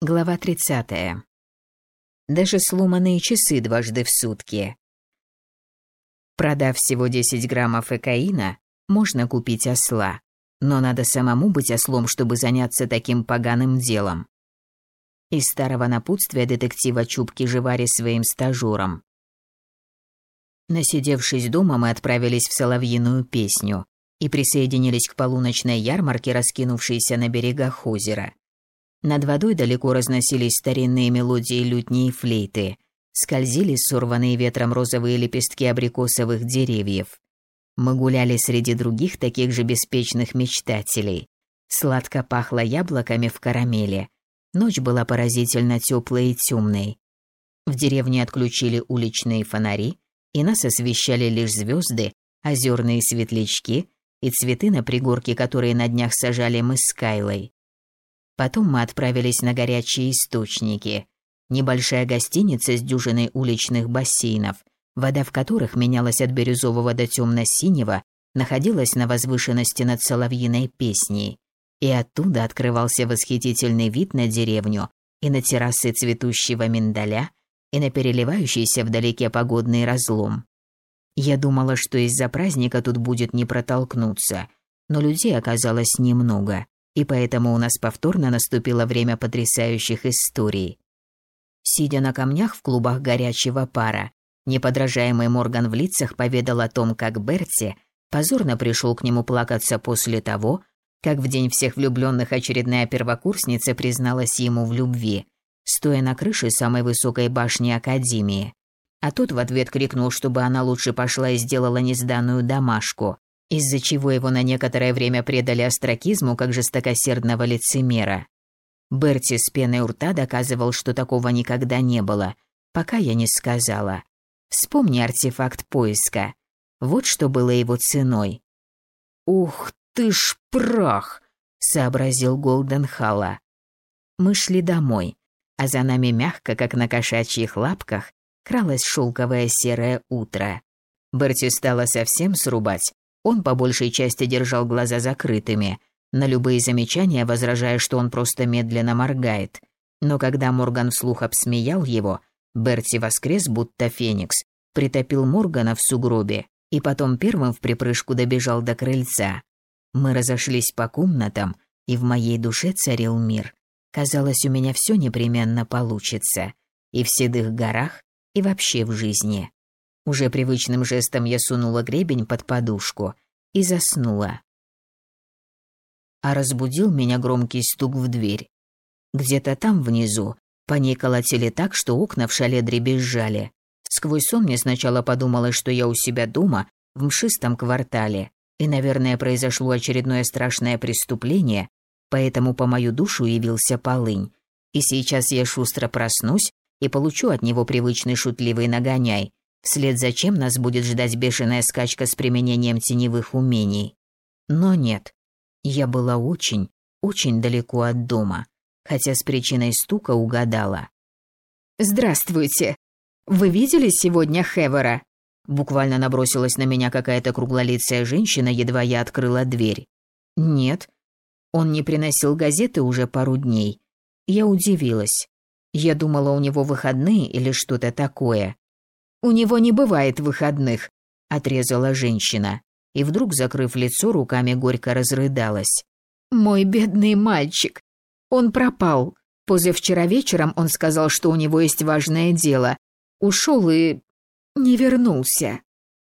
Глава 30. Даже сломанные часы дважды в сутки. Продав всего 10 граммов экаина, можно купить осла. Но надо самому быть ослом, чтобы заняться таким поганым делом. Из старого напутствия детектива Чубки Живари своим стажером. Насидевшись дома, мы отправились в соловьиную песню и присоединились к полуночной ярмарке, раскинувшейся на берегах озера. Над водой далеко разносились старинные мелодии лютни и флейты. Скользили сорванные ветром розовые лепестки абрикосовых деревьев. Мы гуляли среди других таких же беспечных мечтателей. Сладко пахло яблоками в карамели. Ночь была поразительно теплой и темной. В деревне отключили уличные фонари, и нас освещали лишь звезды, озерные светлячки и цветы на пригорке, которые на днях сажали мы с Кайлой. Потом мы отправились на горячие источники. Небольшая гостиница с дюжиной уличных бассейнов, вода в которых менялась от бирюзового до темно-синего, находилась на возвышенности над соловьиной песней. И оттуда открывался восхитительный вид на деревню и на террасы цветущего миндаля, и на переливающийся вдалеке погодный разлом. Я думала, что из-за праздника тут будет не протолкнуться, но людей оказалось немного и поэтому у нас повторно наступило время потрясающих историй. Сидя на камнях в клубах горячего пара, неподражаемый Морган в лицах поведал о том, как Берти позорно пришел к нему плакаться после того, как в день всех влюбленных очередная первокурсница призналась ему в любви, стоя на крыше самой высокой башни Академии. А тот в ответ крикнул, чтобы она лучше пошла и сделала несданную домашку, из-за чего его на некоторое время предали астракизму как жестокосердного лицемера. Берти с пеной у рта доказывал, что такого никогда не было, пока я не сказала. Вспомни артефакт поиска. Вот что было его ценой. «Ух ты ж прах!» — сообразил Голденхалла. Мы шли домой, а за нами мягко, как на кошачьих лапках, кралось шелковое серое утро. Берти стало совсем срубать, он по большей части держал глаза закрытыми, на любые замечания возражая, что он просто медленно моргает. Но когда Морган вслух обсмеял его, Берти воскрес, будто феникс, притопил Моргана в сугробе и потом первым в припрыжку добежал до крыльца. Мы разошлись по комнатам, и в моей душе царил мир. Казалось, у меня все непременно получится. И в седых горах, и вообще в жизни. Уже привычным жестом я сунула гребень под подушку и заснула. А разбудил меня громкий стук в дверь. Где-то там внизу по ней колотили так, что окна в шале дребезжали. Сквозь сон мне сначала подумалось, что я у себя дома, в мшистом квартале, и, наверное, произошло очередное страшное преступление, поэтому по мою душу явился полынь. И сейчас я шустро проснусь и получу от него привычный шутливый нагоняй, вслед за чем нас будет ждать бешеная скачка с применением теневых умений. Но нет, я была очень, очень далеко от дома, хотя с причиной стука угадала. «Здравствуйте! Вы видели сегодня Хевера?» Буквально набросилась на меня какая-то круглолицая женщина, едва я открыла дверь. «Нет, он не приносил газеты уже пару дней. Я удивилась. Я думала, у него выходные или что-то такое. У него не бывает выходных, отрезала женщина и вдруг, закрыв лицо руками, горько разрыдалась. Мой бедный мальчик, он пропал. Позавчера вечером он сказал, что у него есть важное дело. Ушел и не вернулся.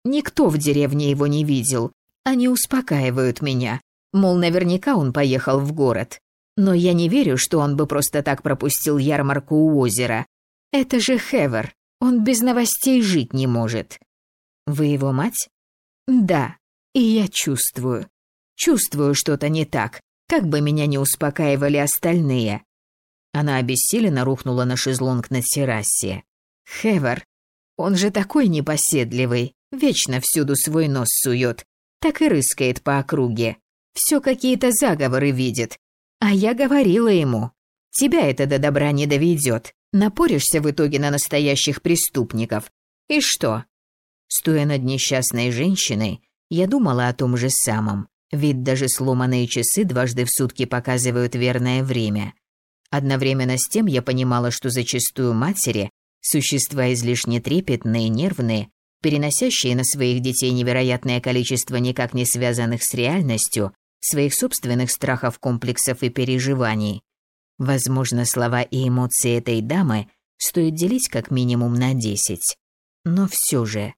Никто в деревне его не видел. Они успокаивают меня. Мол, наверняка он поехал в город. Но я не верю, что он бы просто так пропустил ярмарку у озера. Это же Хевер. Он без новостей жить не может. Вы его мать? Да, и я чувствую. Чувствую что-то не так, как бы меня не успокаивали остальные. Она обессиленно рухнула на шезлонг на террасе. Хевер, он же такой непоседливый, вечно всюду свой нос сует, так и рыскает по округе. Все какие-то заговоры видит. А я говорила ему, тебя это до добра не доведет. Напоришься в итоге на настоящих преступников. И что? Стоя над несчастной женщиной, я думала о том же самом. Ведь даже сломанные часы дважды в сутки показывают верное время. Одновременно с тем я понимала, что зачастую матери – существа излишне трепетные, нервные, переносящие на своих детей невероятное количество никак не связанных с реальностью своих собственных страхов, комплексов и переживаний. Возможно, слова и эмоции этой дамы стоит делить как минимум на десять. Но все же.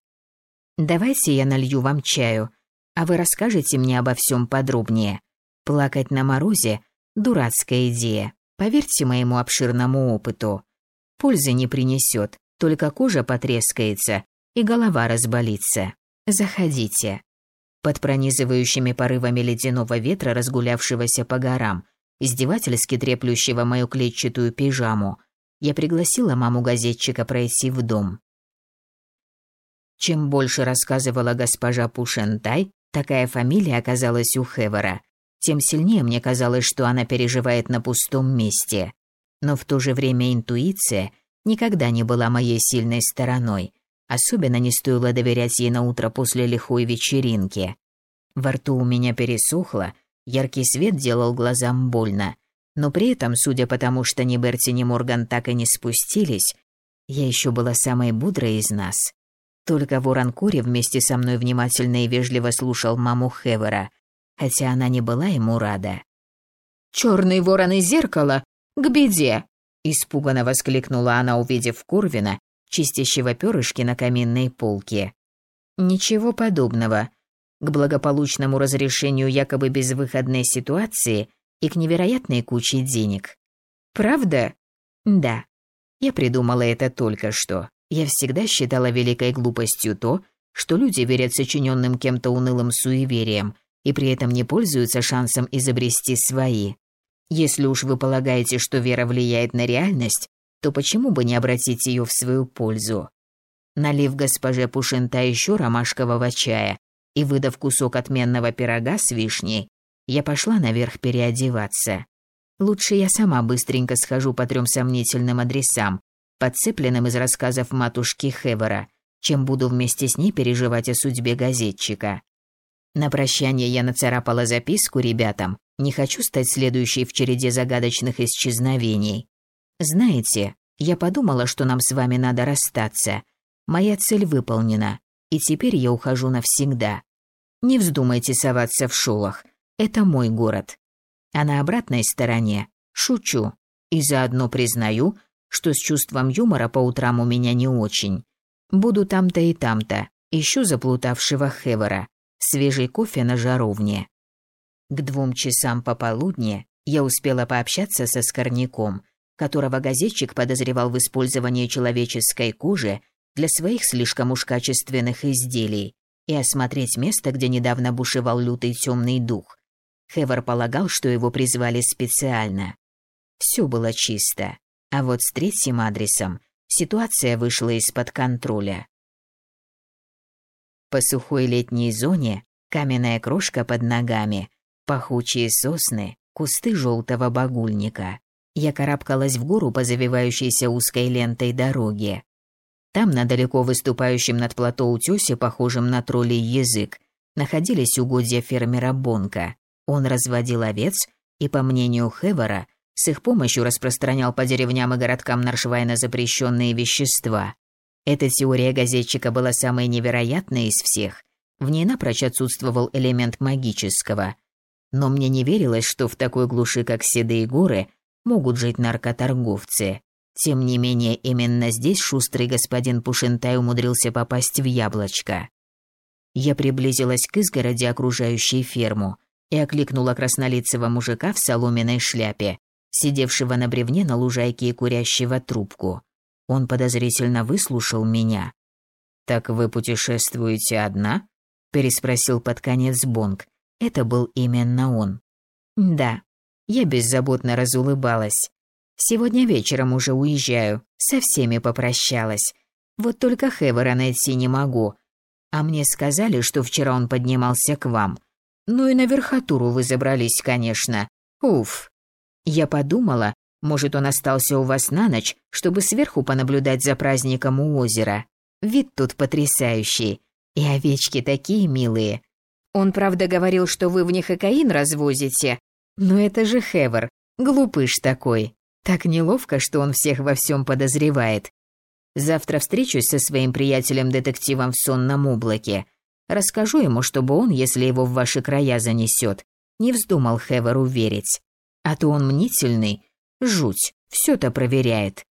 Давайте я налью вам чаю, а вы расскажете мне обо всем подробнее. Плакать на морозе – дурацкая идея, поверьте моему обширному опыту. Пользы не принесет, только кожа потрескается и голова разболится. Заходите. Под пронизывающими порывами ледяного ветра, разгулявшегося по горам, издевательски треплющего мою клетчатую пижаму, я пригласила маму-газетчика пройти в дом. Чем больше рассказывала госпожа Пушентай, такая фамилия оказалась у Хевера, тем сильнее мне казалось, что она переживает на пустом месте. Но в то же время интуиция никогда не была моей сильной стороной, Особенно не стоило доверять ей на утро после лихой вечеринки. Во рту у меня пересохло, яркий свет делал глазам больно. Но при этом, судя по тому, что ни Берти, ни Морган так и не спустились, я еще была самой бодрой из нас. Только Ворон Кори вместе со мной внимательно и вежливо слушал маму Хевера, хотя она не была ему рада. «Черный ворон и зеркало? К беде!» Испуганно воскликнула она, увидев Курвина, чистящего перышки на каминной полке. Ничего подобного. К благополучному разрешению якобы безвыходной ситуации и к невероятной куче денег. Правда? Да. Я придумала это только что. Я всегда считала великой глупостью то, что люди верят сочиненным кем-то унылым суеверием и при этом не пользуются шансом изобрести свои. Если уж вы полагаете, что вера влияет на реальность, то почему бы не обратить ее в свою пользу? Налив госпоже Пушинта еще ромашкового чая и выдав кусок отменного пирога с вишней, я пошла наверх переодеваться. Лучше я сама быстренько схожу по трем сомнительным адресам, подцепленным из рассказов матушки Хевера, чем буду вместе с ней переживать о судьбе газетчика. На прощание я нацарапала записку ребятам, не хочу стать следующей в череде загадочных исчезновений. Знаете, я подумала, что нам с вами надо расстаться. Моя цель выполнена, и теперь я ухожу навсегда. Не вздумайте соваться в шулах. Это мой город. А на обратной стороне шучу и заодно признаю, что с чувством юмора по утрам у меня не очень. Буду там-то и там-то, ищу заплутавшего Хевера, свежий кофе на жаровне. К двум часам пополудни я успела пообщаться со Скорняком – которого газетчик подозревал в использовании человеческой кожи для своих слишком уж качественных изделий, и осмотреть место, где недавно бушевал лютый темный дух. Хевер полагал, что его призвали специально. Все было чисто, а вот с третьим адресом ситуация вышла из-под контроля. По сухой летней зоне каменная крошка под ногами, пахучие сосны, кусты желтого багульника. Я карабкалась в гору по завивающейся узкой лентой дороге. Там, на далеко выступающем над плато утёсе, похожем на троллей язык, находились угодья фермера Бонка. Он разводил овец и, по мнению Хевера, с их помощью распространял по деревням и городкам Наршвайна запрещенные вещества. Эта теория газетчика была самой невероятной из всех. В ней напрочь отсутствовал элемент магического. Но мне не верилось, что в такой глуши, как Седые горы, могут жить наркоторговцы. Тем не менее, именно здесь шустрый господин Пушентай умудрился попасть в яблочко. Я приблизилась к изгороди, окружающей ферму, и окликнула краснолицего мужика в соломенной шляпе, сидевшего на бревне на лужайке и курящего трубку. Он подозрительно выслушал меня. «Так вы путешествуете одна?» – переспросил под конец Бонг. Это был именно он. «Да», я беззаботно разулыбалась. Сегодня вечером уже уезжаю, со всеми попрощалась. Вот только Хевера найти не могу. А мне сказали, что вчера он поднимался к вам. Ну и на верхотуру вы забрались, конечно. Уф. Я подумала, может, он остался у вас на ночь, чтобы сверху понаблюдать за праздником у озера. Вид тут потрясающий. И овечки такие милые. Он, правда, говорил, что вы в них и каин развозите, но это же Хевер, глупыш такой. Так неловко, что он всех во всем подозревает. Завтра встречусь со своим приятелем-детективом в сонном облаке. Расскажу ему, чтобы он, если его в ваши края занесет, не вздумал Хеверу верить. А то он мнительный, жуть, все-то проверяет.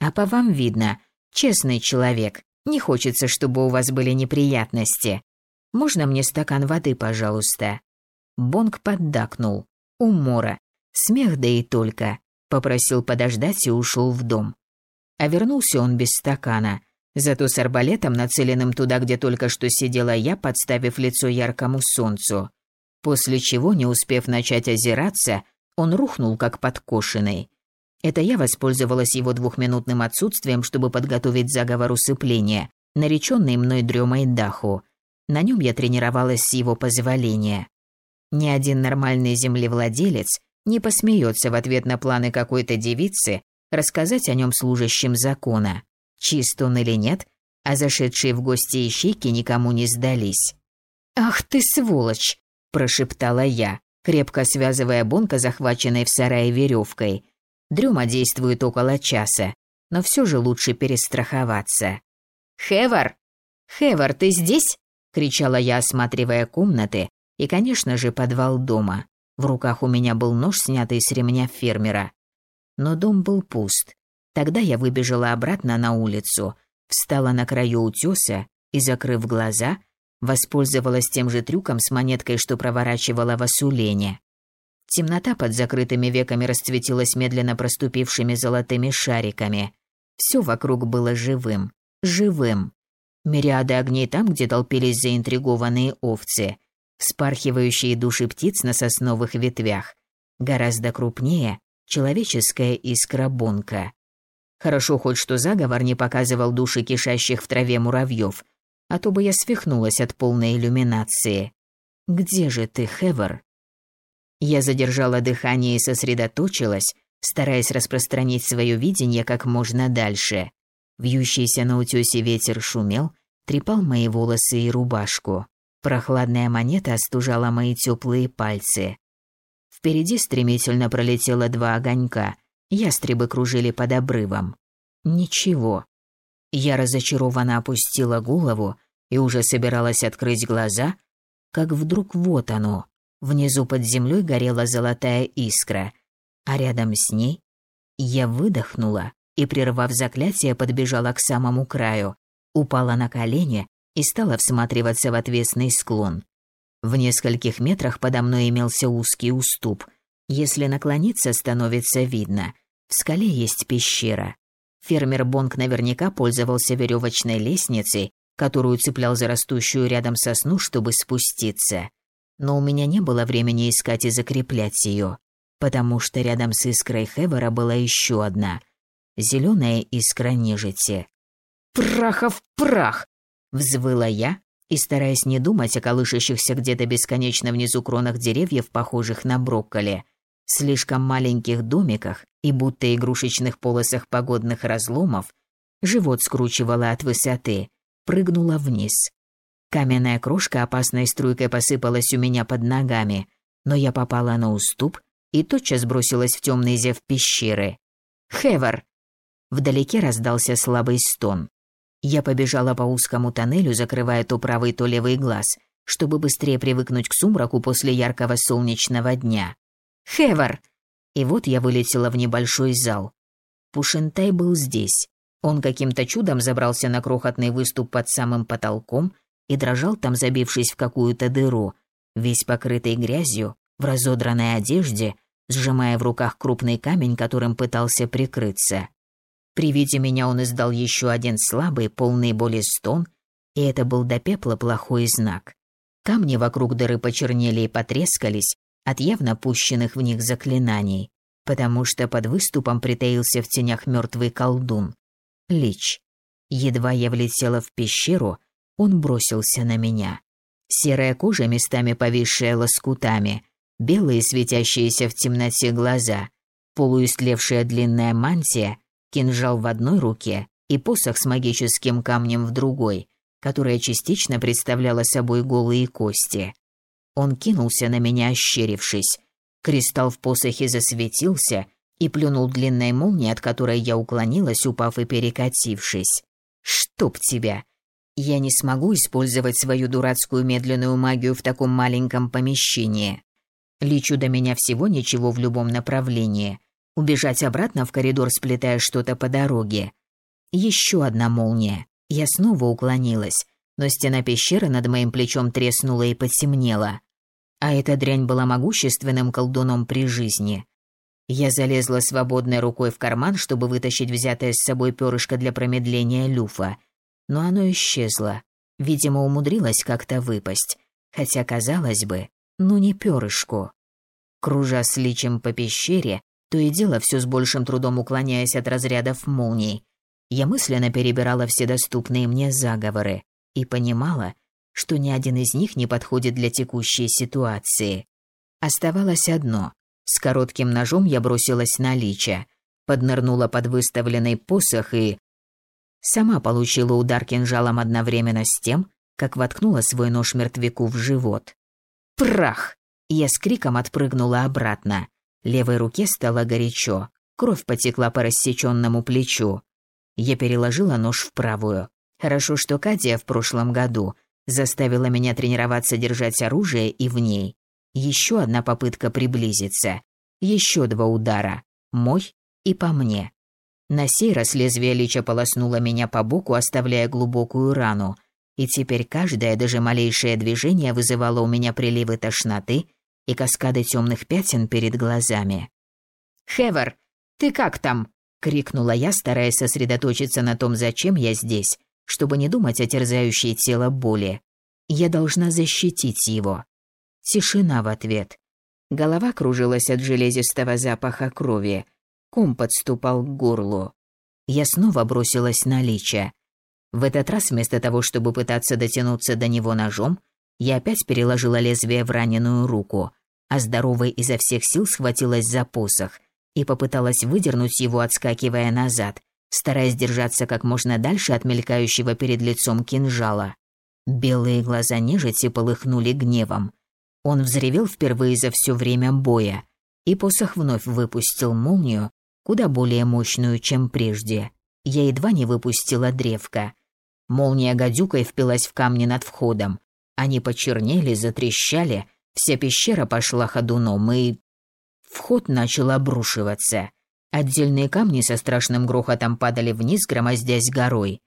А по вам видно, честный человек, не хочется, чтобы у вас были неприятности. Можно мне стакан воды, пожалуйста?» Бонг поддакнул. Умора. Смех да и только. Попросил подождать и ушел в дом. А вернулся он без стакана, зато с арбалетом, нацеленным туда, где только что сидела я, подставив лицо яркому солнцу. После чего, не успев начать озираться, он рухнул как подкошенный. Это я воспользовалась его двухминутным отсутствием, чтобы подготовить заговор усыпления, нареченный мной дремой Даху. На нем я тренировалась с его позволения. Ни один нормальный землевладелец не посмеется в ответ на планы какой-то девицы рассказать о нем служащим закона, чист он или нет, а зашедшие в гости ищейки никому не сдались. «Ах ты сволочь!» – прошептала я, крепко связывая Бонка, захваченной в сарае веревкой. Дрема действует около часа, но все же лучше перестраховаться. «Хевар! Хевар, ты здесь?» – кричала я, осматривая комнаты и, конечно же, подвал дома. В руках у меня был нож, снятый с ремня фермера но дом был пуст. Тогда я выбежала обратно на улицу, встала на краю утеса и, закрыв глаза, воспользовалась тем же трюком с монеткой, что проворачивала в Асулене. Темнота под закрытыми веками расцветилась медленно проступившими золотыми шариками. Все вокруг было живым, живым. Мириады огней там, где толпились заинтригованные овцы, вспархивающие души птиц на сосновых ветвях, гораздо крупнее человеческая искра Бонка. Хорошо хоть что заговор не показывал души кишащих в траве муравьев, а то бы я свихнулась от полной иллюминации. Где же ты, Хевер? Я задержала дыхание и сосредоточилась, стараясь распространить свое видение как можно дальше. Вьющийся на утёсе ветер шумел, трепал мои волосы и рубашку. Прохладная монета остужала мои теплые пальцы. Впереди стремительно пролетело два огонька. Ястребы кружили под обрывом. Ничего. Я разочарованно опустила голову и уже собиралась открыть глаза, как вдруг вот оно. Внизу под землей горела золотая искра, а рядом с ней я выдохнула и, прервав заклятие, подбежала к самому краю, упала на колени и стала всматриваться в отвесный склон. В нескольких метрах подо мной имелся узкий уступ. Если наклониться, становится видно. В скале есть пещера. Фермер Бонг наверняка пользовался веревочной лестницей, которую цеплял за растущую рядом сосну, чтобы спуститься. Но у меня не было времени искать и закреплять ее, потому что рядом с искрой Хевера была еще одна — зеленая искра нежити. «Прахов прах!» — взвыла я, и, стараясь не думать о колышащихся где-то бесконечно внизу кронах деревьев, похожих на брокколи, слишком маленьких домиках и будто игрушечных полосах погодных разломов, живот скручивало от высоты, прыгнула вниз. Каменная крошка опасной струйкой посыпалась у меня под ногами, но я попала на уступ и тотчас бросилась в темный зев пещеры. «Хевер!» Вдалеке раздался слабый стон. Я побежала по узкому тоннелю, закрывая то правый, то левый глаз, чтобы быстрее привыкнуть к сумраку после яркого солнечного дня. «Хевер!» И вот я вылетела в небольшой зал. Пушентай был здесь. Он каким-то чудом забрался на крохотный выступ под самым потолком и дрожал там, забившись в какую-то дыру, весь покрытый грязью, в разодранной одежде, сжимая в руках крупный камень, которым пытался прикрыться. При виде меня он издал еще один слабый, полный боли стон, и это был до пепла плохой знак. Камни вокруг дыры почернели и потрескались от явно пущенных в них заклинаний, потому что под выступом притаился в тенях мертвый колдун. Лич. Едва я влетела в пещеру, он бросился на меня. Серая кожа, местами повисшая лоскутами, белые светящиеся в темноте глаза, полуистлевшая длинная мантия кинжал в одной руке и посох с магическим камнем в другой, которая частично представляла собой голые кости. Он кинулся на меня, ощерившись. Кристалл в посохе засветился, и плюнул длинной молнией, от которой я уклонилась, упав и перекатившись. «Чтоб тебя! Я не смогу использовать свою дурацкую медленную магию в таком маленьком помещении. Лечу до меня всего ничего в любом направлении. Убежать обратно в коридор, сплетая что-то по дороге. Еще одна молния. Я снова уклонилась, но стена пещеры над моим плечом треснула и потемнела. А эта дрянь была могущественным колдуном при жизни. Я залезла свободной рукой в карман, чтобы вытащить взятое с собой перышко для промедления люфа, но оно исчезло. Видимо, умудрилось как-то выпасть, хотя, казалось бы, ну не перышку. Кружа с личем по пещере, то и дело все с большим трудом уклоняясь от разрядов молний, я мысленно перебирала все доступные мне заговоры и понимала, что ни один из них не подходит для текущей ситуации. Оставалось одно. С коротким ножом я бросилась на лича, поднырнула под выставленный посох и... Сама получила удар кинжалом одновременно с тем, как воткнула свой нож мертвяку в живот. Прах! Я с криком отпрыгнула обратно. Левой руке стало горячо. Кровь потекла по рассеченному плечу. Я переложила нож в правую. Хорошо, что Катя в прошлом году заставила меня тренироваться держать оружие и в ней. Еще одна попытка приблизиться. Еще два удара. Мой и по мне. На сей раз лезвие лича полоснуло меня по боку, оставляя глубокую рану. И теперь каждое, даже малейшее движение вызывало у меня приливы тошноты и каскады темных пятен перед глазами. «Хевер, ты как там?» — крикнула я, стараясь сосредоточиться на том, зачем я здесь, чтобы не думать о терзающей тело боли. Я должна защитить его. Тишина в ответ. Голова кружилась от железистого запаха крови. Ком подступал к горлу. Я снова бросилась на Лича. В этот раз вместо того, чтобы пытаться дотянуться до него ножом, я опять переложила лезвие в раненую руку, а здоровой изо всех сил схватилась за посох и попыталась выдернуть его, отскакивая назад, стараясь держаться как можно дальше от мелькающего перед лицом кинжала. Белые глаза нежити полыхнули гневом. Он взревел впервые за все время боя, и посох вновь выпустил молнию, куда более мощную, чем прежде. Я едва не выпустила древко. Молния гадюкой впилась в камни над входом. Они почернели, затрещали, вся пещера пошла ходуном, и... Вход начал обрушиваться. Отдельные камни со страшным грохотом падали вниз, громоздясь горой.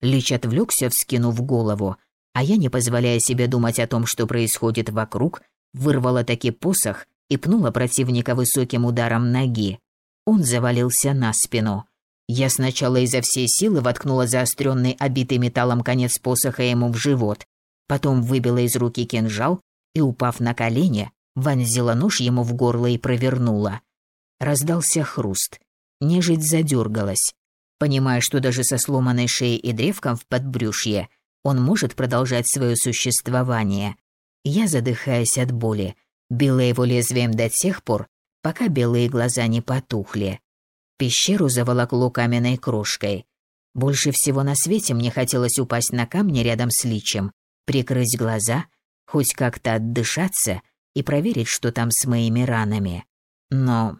Лич отвлекся, вскинув голову, а я, не позволяя себе думать о том, что происходит вокруг, вырвала таки посох и пнула противника высоким ударом ноги. Он завалился на спину. Я сначала изо всей силы воткнула заостренный, обитый металлом конец посоха ему в живот, потом выбила из руки кинжал и, упав на колени, вонзила нож ему в горло и провернула. Раздался хруст. Нежить задергалась. Понимая, что даже со сломанной шеей и древком в подбрюшье – он может продолжать свое существование. Я, задыхаясь от боли, била его лезвием до тех пор, пока белые глаза не потухли. Пещеру заволокло каменной крошкой. Больше всего на свете мне хотелось упасть на камни рядом с личем, прикрыть глаза, хоть как-то отдышаться и проверить, что там с моими ранами. Но...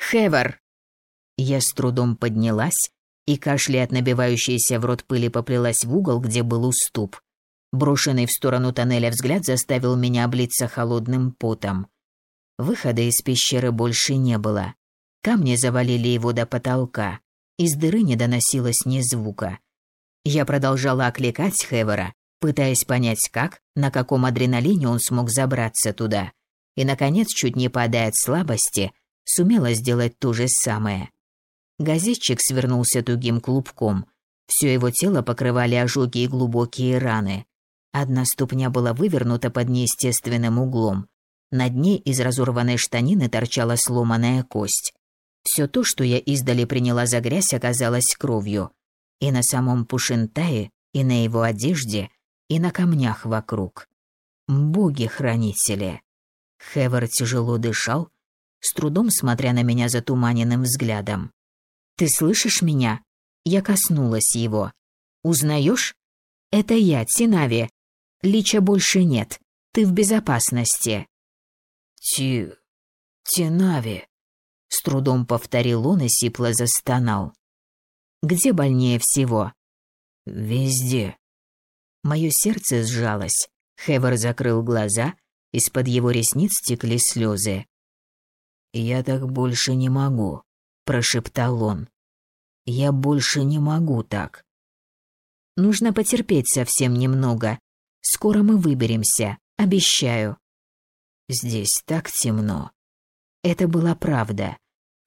Хевер! Я с трудом поднялась и, кашляя от набивающейся в рот пыли, поплелась в угол, где был уступ. Брошенный в сторону тоннеля взгляд заставил меня облиться холодным потом. Выхода из пещеры больше не было. Камни завалили его до потолка. Из дыры не доносилось ни звука. Я продолжала окликать Хевера, пытаясь понять, как, на каком адреналине он смог забраться туда. И, наконец, чуть не падая от слабости, сумела сделать то же самое. Газетчик свернулся тугим клубком. Все его тело покрывали ожоги и глубокие раны. Одна ступня была вывернута под неестественным углом. На дне из разорванной штанины торчала сломанная кость. Все то, что я издали приняла за грязь, оказалось кровью. И на самом Пушинтае, и на его одежде, и на камнях вокруг. Боги-хранители. Хевер тяжело дышал, с трудом смотря на меня затуманенным взглядом. Ты слышишь меня? Я коснулась его. Узнаешь? Это я, Тинави. Лича больше нет. Ты в безопасности. Ти... Тинави. С трудом повторил он и сипло застонал. «Где больнее всего?» «Везде». Мое сердце сжалось. Хевер закрыл глаза, из-под его ресниц текли слезы. «Я так больше не могу», — прошептал он. «Я больше не могу так». «Нужно потерпеть совсем немного. Скоро мы выберемся, обещаю». «Здесь так темно». Это была правда.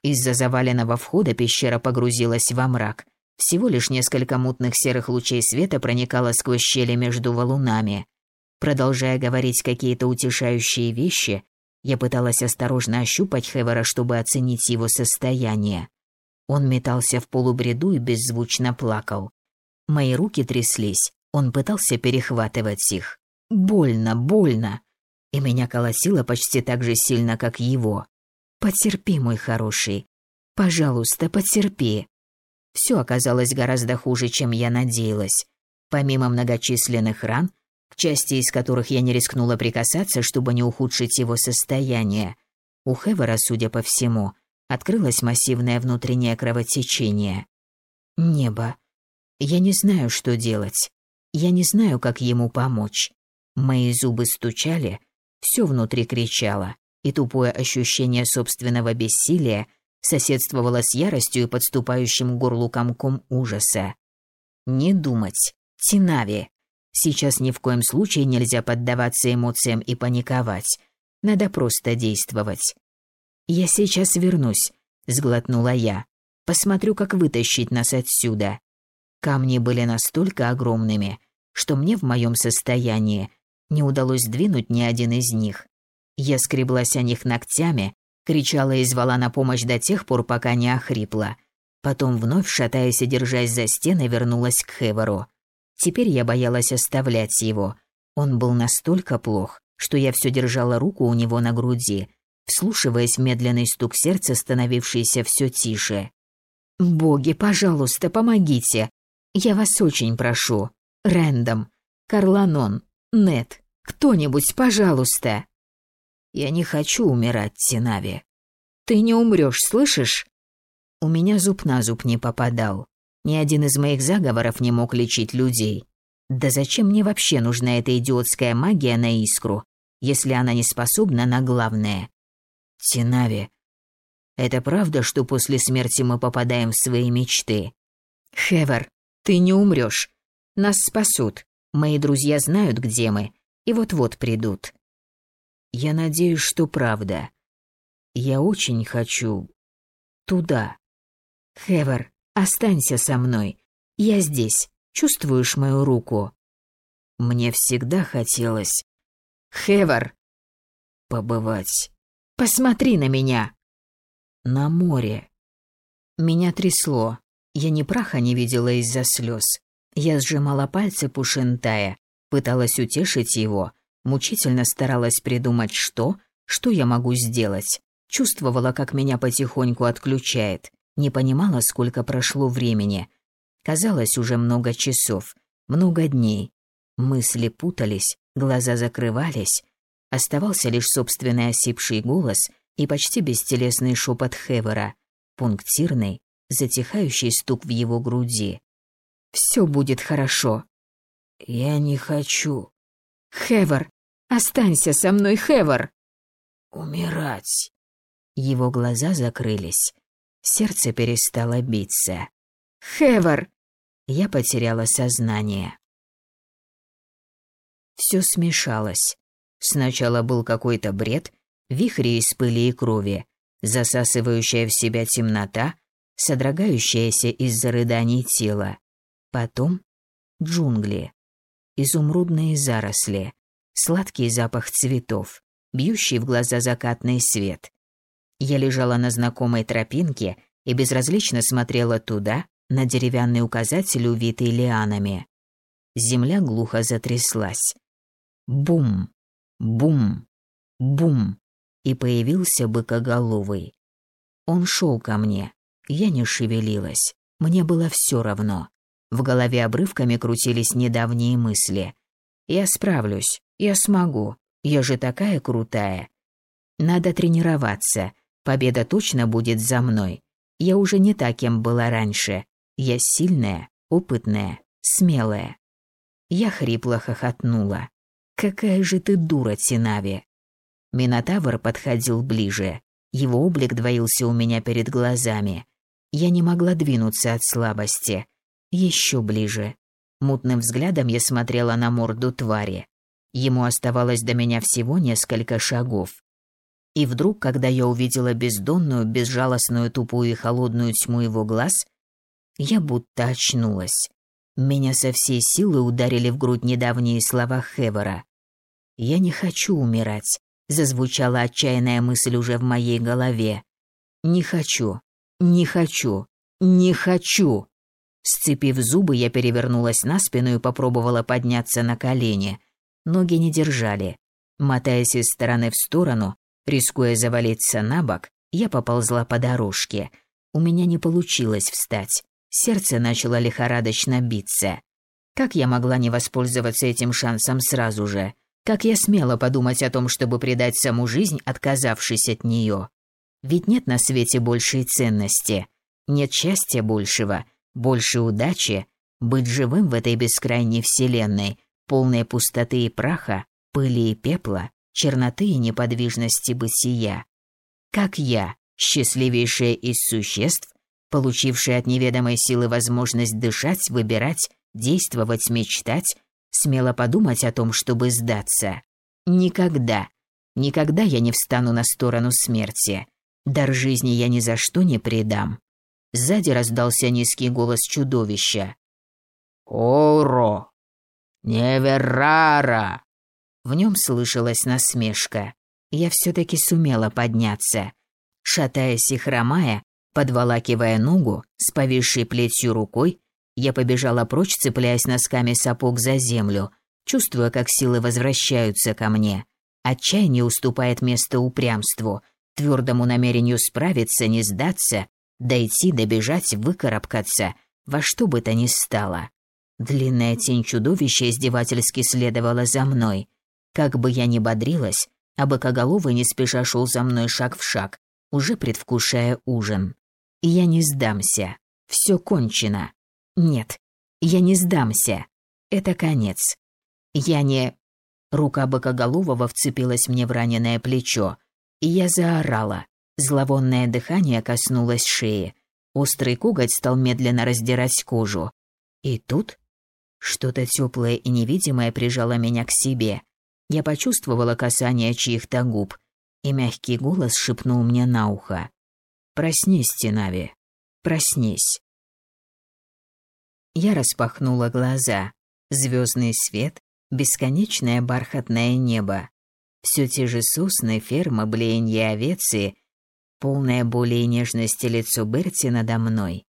Из-за заваленного входа пещера погрузилась во мрак. Всего лишь несколько мутных серых лучей света проникало сквозь щели между валунами. Продолжая говорить какие-то утешающие вещи, я пыталась осторожно ощупать Хевера, чтобы оценить его состояние. Он метался в полубреду и беззвучно плакал. Мои руки тряслись, он пытался перехватывать их. Больно, больно. И меня колосило почти так же сильно, как его. Потерпи, мой хороший. Пожалуйста, потерпи. Все оказалось гораздо хуже, чем я надеялась. Помимо многочисленных ран, к части из которых я не рискнула прикасаться, чтобы не ухудшить его состояние. У Хевера, судя по всему, открылось массивное внутреннее кровотечение. Небо. Я не знаю, что делать. Я не знаю, как ему помочь. Мои зубы стучали, все внутри кричало, и тупое ощущение собственного бессилия соседствовало с яростью и подступающим к горлу комком ужаса. Не думать. Тинави. Сейчас ни в коем случае нельзя поддаваться эмоциям и паниковать. Надо просто действовать. «Я сейчас вернусь», — сглотнула я. «Посмотрю, как вытащить нас отсюда». Камни были настолько огромными, что мне в моем состоянии не удалось сдвинуть ни один из них. Я скреблась о них ногтями, кричала и звала на помощь до тех пор, пока не охрипла. Потом вновь, шатаясь и держась за стены, вернулась к Хевору. Теперь я боялась оставлять его. Он был настолько плох, что я все держала руку у него на груди, вслушиваясь в медленный стук сердца, становившийся все тише. «Боги, пожалуйста, помогите! Я вас очень прошу! Рэндом, Карланон, Нет, кто-нибудь, пожалуйста!» «Я не хочу умирать, Тинави!» «Ты не умрешь, слышишь?» У меня зуб на зуб не попадал. Ни один из моих заговоров не мог лечить людей. Да зачем мне вообще нужна эта идиотская магия на искру, если она не способна на главное? Тинави, это правда, что после смерти мы попадаем в свои мечты? Хевер, ты не умрешь. Нас спасут. Мои друзья знают, где мы, и вот-вот придут. Я надеюсь, что правда. Я очень хочу туда. Хевер, Останься со мной. Я здесь. Чувствуешь мою руку? Мне всегда хотелось. Хевер. Побывать. Посмотри на меня. На море. Меня трясло. Я ни праха не видела из-за слез. Я сжимала пальцы Пушентая, пыталась утешить его, мучительно старалась придумать, что, что я могу сделать. Чувствовала, как меня потихоньку отключает. Не понимала, сколько прошло времени. Казалось, уже много часов, много дней. Мысли путались, глаза закрывались. Оставался лишь собственный осипший голос и почти бестелесный шепот Хевера, пунктирный, затихающий стук в его груди. «Все будет хорошо». «Я не хочу». «Хевер, останься со мной, Хевер!» «Умирать». Его глаза закрылись. Сердце перестало биться. «Хевер!» Я потеряла сознание. Все смешалось. Сначала был какой-то бред, вихри из пыли и крови, засасывающая в себя темнота, содрогающаяся из-за рыданий тела. Потом джунгли, изумрудные заросли, сладкий запах цветов, бьющий в глаза закатный свет, я лежала на знакомой тропинке и безразлично смотрела туда, на деревянный указатель, увитый лианами. Земля глухо затряслась. Бум, бум, бум, и появился быкоголовый. Он шел ко мне. Я не шевелилась. Мне было все равно. В голове обрывками крутились недавние мысли. Я справлюсь, я смогу. Я же такая крутая. Надо тренироваться, Победа точно будет за мной. Я уже не та, кем была раньше. Я сильная, опытная, смелая. Я хрипло хохотнула. «Какая же ты дура, Тинави!» Минотавр подходил ближе. Его облик двоился у меня перед глазами. Я не могла двинуться от слабости. Еще ближе. Мутным взглядом я смотрела на морду твари. Ему оставалось до меня всего несколько шагов. И вдруг, когда я увидела бездонную, безжалостную, тупую и холодную тьму его глаз, я будто очнулась. Меня со всей силы ударили в грудь недавние слова Хевера. «Я не хочу умирать», — зазвучала отчаянная мысль уже в моей голове. «Не хочу, не хочу, не хочу». Сцепив зубы, я перевернулась на спину и попробовала подняться на колени. Ноги не держали. Мотаясь из стороны в сторону, рискуя завалиться на бок, я поползла по дорожке. У меня не получилось встать. Сердце начало лихорадочно биться. Как я могла не воспользоваться этим шансом сразу же? Как я смела подумать о том, чтобы предать саму жизнь, отказавшись от нее? Ведь нет на свете большей ценности. Нет счастья большего, больше удачи быть живым в этой бескрайней вселенной, полной пустоты и праха, пыли и пепла, черноты и неподвижности бытия. Как я, счастливейшая из существ, получившая от неведомой силы возможность дышать, выбирать, действовать, мечтать, смело подумать о том, чтобы сдаться. Никогда, никогда я не встану на сторону смерти. Дар жизни я ни за что не предам. Сзади раздался низкий голос чудовища. «Оро! Неверара!» В нем слышалась насмешка. Я все-таки сумела подняться. Шатаясь и хромая, подволакивая ногу с повисшей плетью рукой, я побежала прочь, цепляясь носками сапог за землю, чувствуя, как силы возвращаются ко мне. Отчаяние уступает место упрямству, твердому намерению справиться, не сдаться Дойти, добежать, выкарабкаться, во что бы то ни стало. Длинная тень чудовища издевательски следовала за мной. Как бы я ни бодрилась, а бокоголовый не спеша шел за мной шаг в шаг, уже предвкушая ужин. И я не сдамся. Все кончено. Нет, я не сдамся. Это конец. Я не... Рука бокоголового вцепилась мне в раненое плечо, и я заорала. Зловонное дыхание коснулось шеи. Острый коготь стал медленно раздирать кожу. И тут что-то теплое и невидимое прижало меня к себе. Я почувствовала касание чьих-то губ, и мягкий голос шепнул мне на ухо. «Проснись, Тинави, проснись». Я распахнула глаза. Звездный свет, бесконечное бархатное небо. Все те же сосны, фермы, блеяние овеции полное боли и нежности лицо Берти надо мной.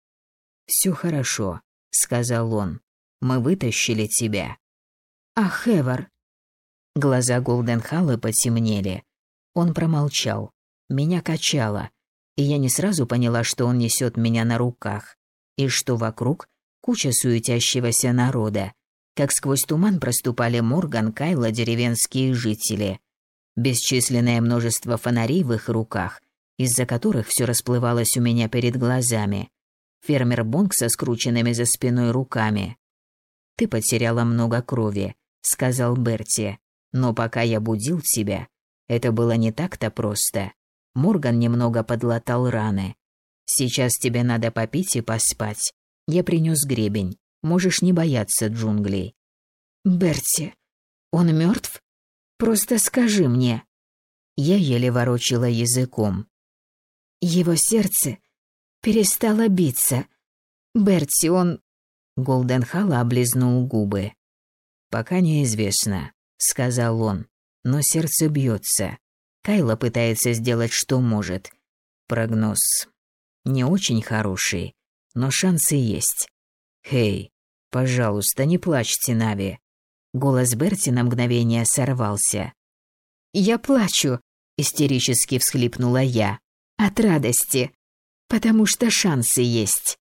«Все хорошо», — сказал он. «Мы вытащили тебя». «Ах, Эвар!» Глаза Голденхалла потемнели. Он промолчал. Меня качало, и я не сразу поняла, что он несет меня на руках, и что вокруг куча суетящегося народа. Как сквозь туман проступали Морган, Кайла, деревенские жители. Бесчисленное множество фонарей в их руках — из-за которых все расплывалось у меня перед глазами. Фермер Бонг со скрученными за спиной руками. «Ты потеряла много крови», — сказал Берти. «Но пока я будил тебя, это было не так-то просто. Морган немного подлатал раны. Сейчас тебе надо попить и поспать. Я принес гребень. Можешь не бояться джунглей». «Берти, он мертв? Просто скажи мне». Я еле ворочила языком. Его сердце перестало биться. Берти, он... Голденхала облизнул губы. «Пока неизвестно», — сказал он. «Но сердце бьется. Кайла пытается сделать, что может. Прогноз не очень хороший, но шансы есть. Хей, пожалуйста, не плачьте, Нави». Голос Берти на мгновение сорвался. «Я плачу», — истерически всхлипнула я от радости, потому что шансы есть.